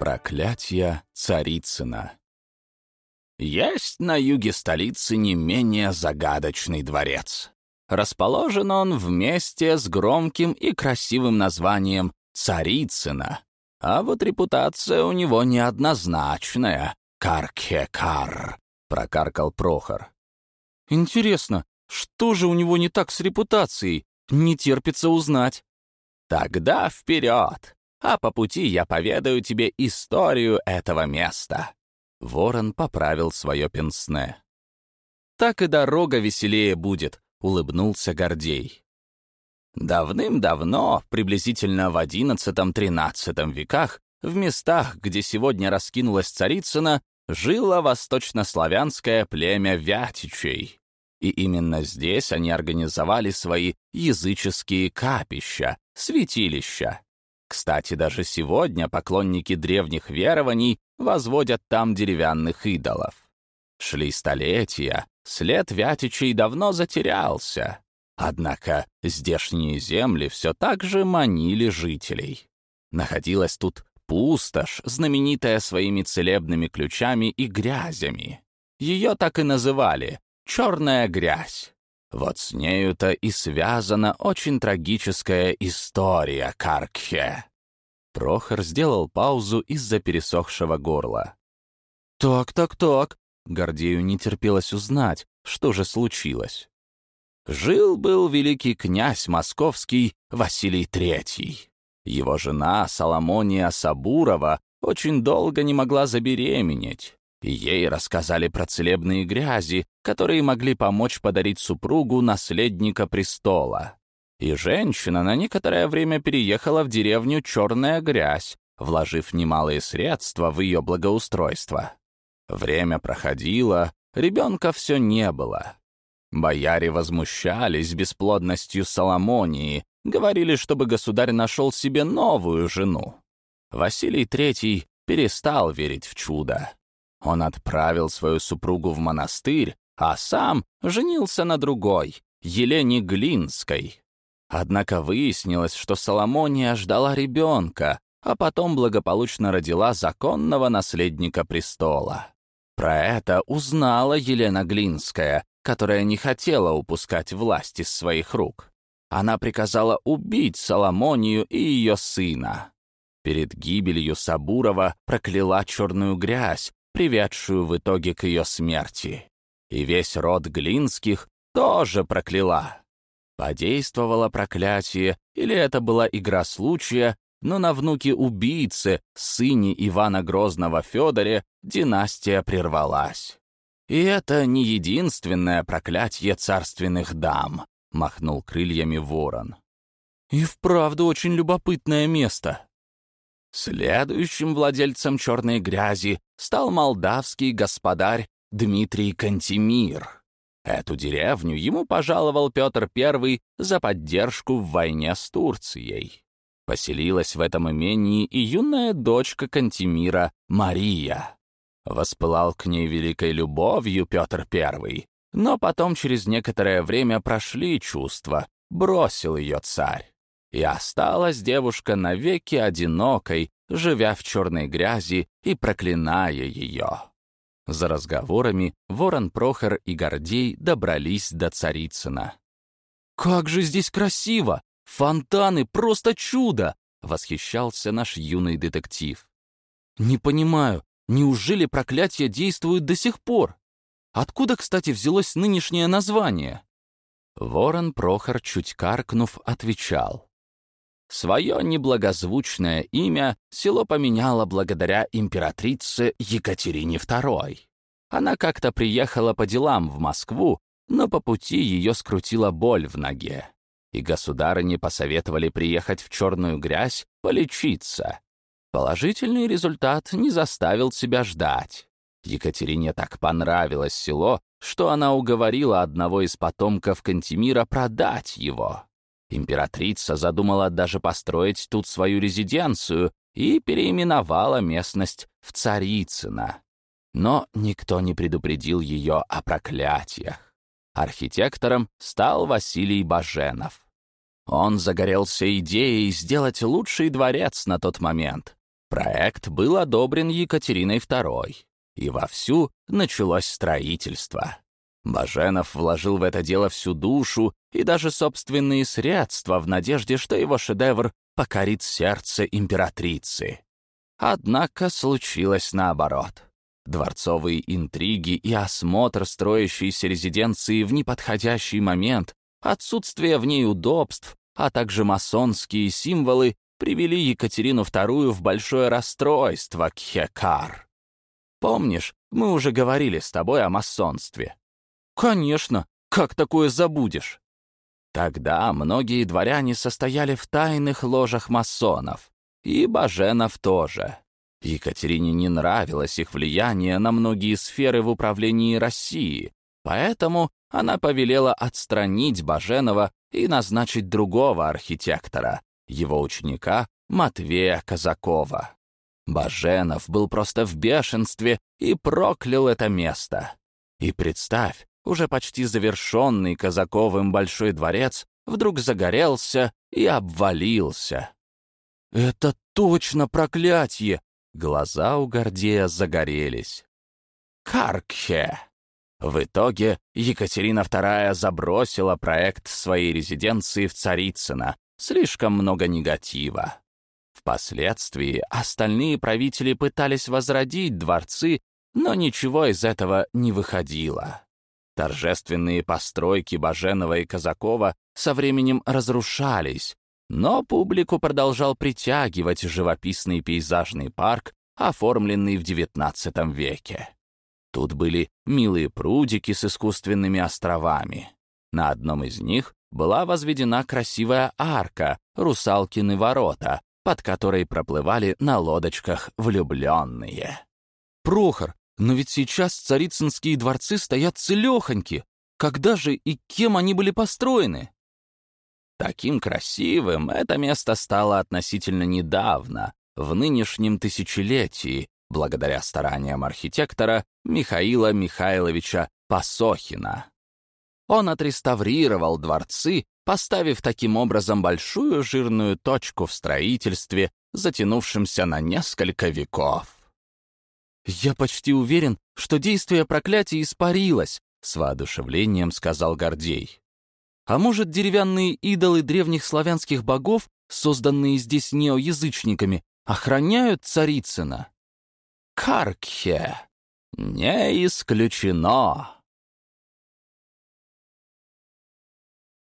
Проклятие Царицына Есть на юге столицы не менее загадочный дворец. Расположен он вместе с громким и красивым названием Царицына, а вот репутация у него неоднозначная. Каркекар, прокаркал Прохор. Интересно, что же у него не так с репутацией? Не терпится узнать. Тогда вперед! А по пути я поведаю тебе историю этого места». Ворон поправил свое пенсне. «Так и дорога веселее будет», — улыбнулся Гордей. Давным-давно, приблизительно в XI-XIII веках, в местах, где сегодня раскинулась Царицына, жило восточнославянское племя Вятичей. И именно здесь они организовали свои языческие капища, святилища. Кстати, даже сегодня поклонники древних верований возводят там деревянных идолов. Шли столетия, след Вятичей давно затерялся. Однако здешние земли все так же манили жителей. Находилась тут пустошь, знаменитая своими целебными ключами и грязями. Ее так и называли — «черная грязь». Вот с нею-то и связана очень трагическая история Каркхе. Прохор сделал паузу из-за пересохшего горла. «Так, так, так», — Гордею не терпелось узнать, что же случилось. Жил-был великий князь московский Василий Третий. Его жена Соломония Сабурова очень долго не могла забеременеть и ей рассказали про целебные грязи, которые могли помочь подарить супругу наследника престола. И женщина на некоторое время переехала в деревню Черная Грязь, вложив немалые средства в ее благоустройство. Время проходило, ребенка все не было. Бояре возмущались бесплодностью Соломонии, говорили, чтобы государь нашел себе новую жену. Василий III перестал верить в чудо. Он отправил свою супругу в монастырь, а сам женился на другой, Елене Глинской. Однако выяснилось, что Соломония ждала ребенка, а потом благополучно родила законного наследника престола. Про это узнала Елена Глинская, которая не хотела упускать власть из своих рук. Она приказала убить Соломонию и ее сына. Перед гибелью Сабурова прокляла черную грязь, приведшую в итоге к ее смерти. И весь род Глинских тоже прокляла. Подействовало проклятие, или это была игра случая, но на внуке убийцы, сыне Ивана Грозного Федоре, династия прервалась. «И это не единственное проклятие царственных дам», — махнул крыльями ворон. «И вправду очень любопытное место», Следующим владельцем черной грязи стал молдавский господарь Дмитрий Кантемир. Эту деревню ему пожаловал Петр I за поддержку в войне с Турцией. Поселилась в этом имении и юная дочка Кантемира Мария. Воспылал к ней великой любовью Петр I, но потом через некоторое время прошли чувства, бросил ее царь. И осталась девушка навеки одинокой, живя в черной грязи и проклиная ее. За разговорами Ворон Прохор и Гордей добрались до Царицына. «Как же здесь красиво! Фонтаны — просто чудо!» — восхищался наш юный детектив. «Не понимаю, неужели проклятие действует до сих пор? Откуда, кстати, взялось нынешнее название?» Ворон Прохор, чуть каркнув, отвечал. Свое неблагозвучное имя село поменяло благодаря императрице Екатерине II. Она как-то приехала по делам в Москву, но по пути ее скрутила боль в ноге. И государыне посоветовали приехать в черную грязь полечиться. Положительный результат не заставил себя ждать. Екатерине так понравилось село, что она уговорила одного из потомков Кантемира продать его. Императрица задумала даже построить тут свою резиденцию и переименовала местность в Царицыно. Но никто не предупредил ее о проклятиях. Архитектором стал Василий Баженов. Он загорелся идеей сделать лучший дворец на тот момент. Проект был одобрен Екатериной II, и вовсю началось строительство. Баженов вложил в это дело всю душу и даже собственные средства в надежде, что его шедевр покорит сердце императрицы. Однако случилось наоборот. Дворцовые интриги и осмотр строящейся резиденции в неподходящий момент, отсутствие в ней удобств, а также масонские символы привели Екатерину II в большое расстройство Кхекар. Помнишь, мы уже говорили с тобой о масонстве? Конечно, как такое забудешь? Тогда многие дворяне состояли в тайных ложах масонов, и Баженов тоже. Екатерине не нравилось их влияние на многие сферы в управлении России, поэтому она повелела отстранить Баженова и назначить другого архитектора, его ученика Матвея Казакова. Баженов был просто в бешенстве и проклял это место. И представь, уже почти завершенный Казаковым Большой дворец вдруг загорелся и обвалился. «Это точно проклятие!» Глаза у Гордея загорелись. «Каркхе!» В итоге Екатерина II забросила проект своей резиденции в Царицыно. Слишком много негатива. Впоследствии остальные правители пытались возродить дворцы, но ничего из этого не выходило. Торжественные постройки Баженова и Казакова со временем разрушались, но публику продолжал притягивать живописный пейзажный парк, оформленный в XIX веке. Тут были милые прудики с искусственными островами. На одном из них была возведена красивая арка, русалкины ворота, под которой проплывали на лодочках влюбленные. «Прохор, но ведь сейчас царицынские дворцы стоят целехоньки. Когда же и кем они были построены? Таким красивым это место стало относительно недавно, в нынешнем тысячелетии, благодаря стараниям архитектора Михаила Михайловича Пасохина. Он отреставрировал дворцы, поставив таким образом большую жирную точку в строительстве, затянувшемся на несколько веков. «Я почти уверен, что действие проклятия испарилось», — с воодушевлением сказал Гордей. «А может, деревянные идолы древних славянских богов, созданные здесь неоязычниками, охраняют Царицына?» «Каркхе! Не исключено!»